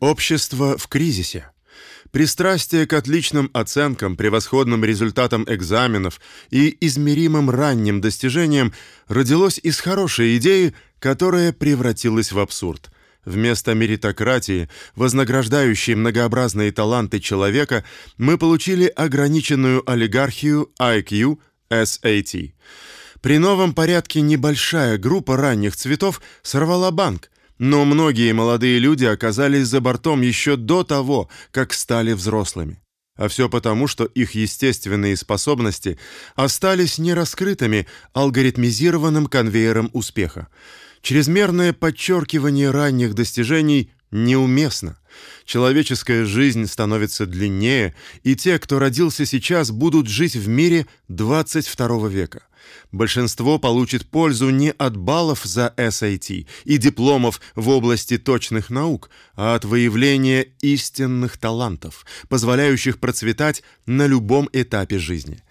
Общество в кризисе. Пристрастие к отличным оценкам, превосходным результатам экзаменов и измеримым ранним достижениям родилось из хорошей идеи, которая превратилась в абсурд. Вместо меритократии, вознаграждающей многообразные таланты человека, мы получили ограниченную олигархию IQ, SAT. При новом порядке небольшая группа ранних цветов сорвала банк, но многие молодые люди оказались за бортом еще до того, как стали взрослыми. А все потому, что их естественные способности остались нераскрытыми алгоритмизированным конвейером успеха. Чрезмерное подчеркивание ранних достижений неуместно. Человеческая жизнь становится длиннее, и те, кто родился сейчас, будут жить в мире 22 века. Большинство получит пользу не от баллов за SAT и дипломов в области точных наук, а от выявления истинных талантов, позволяющих процветать на любом этапе жизни.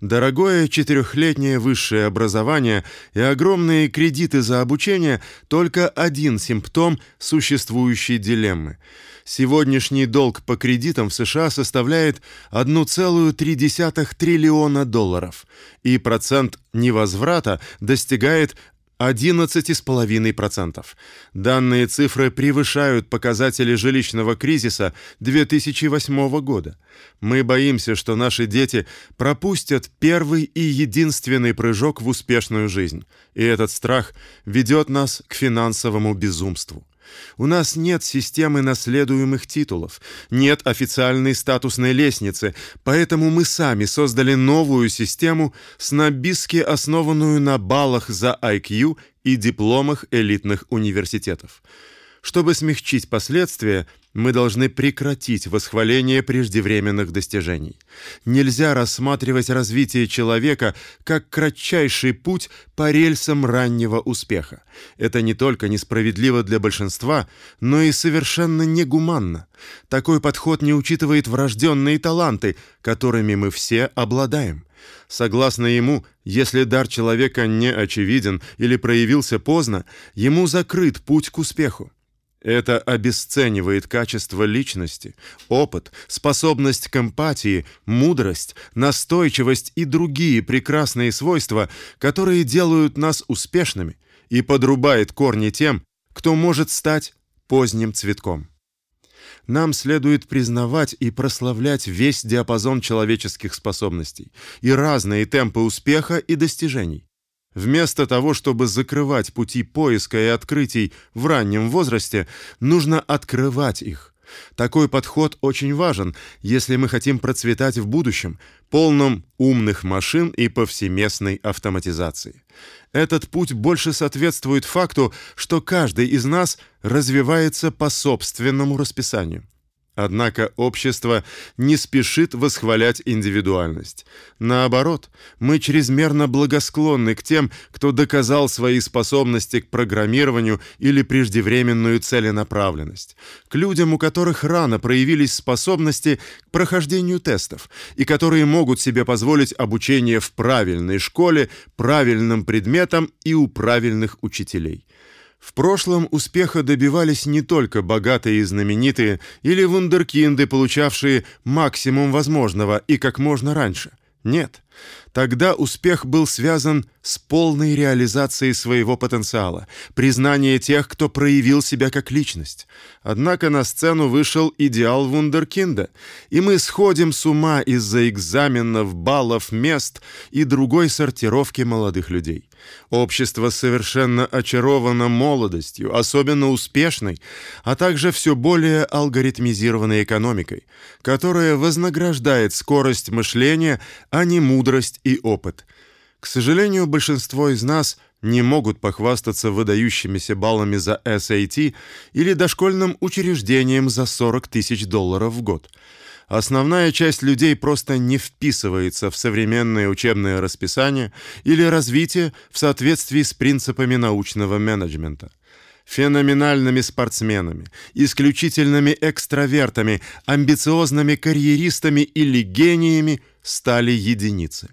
Дорогое четырехлетнее высшее образование и огромные кредиты за обучение только один симптом существующей дилеммы. Сегодняшний долг по кредитам в США составляет 1,3 триллиона долларов, и процент невозврата достигает 11,5%. Данные цифры превышают показатели жилищного кризиса 2008 года. Мы боимся, что наши дети пропустят первый и единственный прыжок в успешную жизнь, и этот страх ведет нас к финансовому безумству. У нас нет системы наследуемых титулов, нет официальной статусной лестницы, поэтому мы сами создали новую систему, снобистски основанную на баллах за IQ и дипломах элитных университетов. Чтобы смягчить последствия, мы должны прекратить восхваление преждевременных достижений. Нельзя рассматривать развитие человека как кратчайший путь по рельсам раннего успеха. Это не только несправедливо для большинства, но и совершенно негуманно. Такой подход не учитывает врожденные таланты, которыми мы все обладаем. Согласно ему, если дар человека не очевиден или проявился поздно, ему закрыт путь к успеху. Это обесценивает качество личности, опыт, способность к эмпатии, мудрость, настойчивость и другие прекрасные свойства, которые делают нас успешными, и подрубает корни тем, кто может стать поздним цветком. Нам следует признавать и прославлять весь диапазон человеческих способностей и разные темпы успеха и достижений. Вместо того, чтобы закрывать пути поиска и открытий в раннем возрасте, нужно открывать их. Такой подход очень важен, если мы хотим процветать в будущем, полном умных машин и повсеместной автоматизации. Этот путь больше соответствует факту, что каждый из нас развивается по собственному расписанию. Однако общество не спешит восхвалять индивидуальность. Наоборот, мы чрезмерно благосклонны к тем, кто доказал свои способности к программированию или преждевременную целенаправленность, к людям, у которых рано проявились способности к прохождению тестов и которые могут себе позволить обучение в правильной школе, правильным предметам и у правильных учителей. В прошлом успеха добивались не только богатые и знаменитые или вундеркинды, получавшие максимум возможного и как можно раньше. Нет. Тогда успех был связан с полной реализацией своего потенциала, признание тех, кто проявил себя как личность. Однако на сцену вышел идеал вундеркинда, и мы сходим с ума из-за экзаменов, баллов, мест и другой сортировки молодых людей. Общество совершенно очаровано молодостью, особенно успешной, а также все более алгоритмизированной экономикой, которая вознаграждает скорость мышления, а не мудрость и опыт. К сожалению, большинство из нас не могут похвастаться выдающимися баллами за SAT или дошкольным учреждением за 40 тысяч долларов в год. Основная часть людей просто не вписывается в современное учебное расписание или развитие в соответствии с принципами научного менеджмента. Феноменальными спортсменами, исключительными экстравертами, амбициозными карьеристами или гениями стали единицы.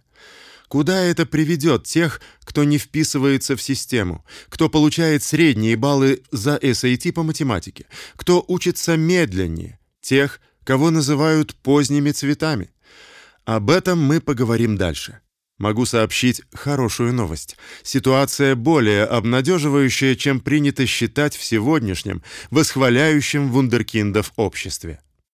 Куда это приведет тех, кто не вписывается в систему, кто получает средние баллы за SAT по математике, кто учится медленнее, тех, кого называют поздними цветами? Об этом мы поговорим дальше. Могу сообщить хорошую новость. Ситуация более обнадеживающая, чем принято считать в сегодняшнем восхваляющем вундеркиндов обществе.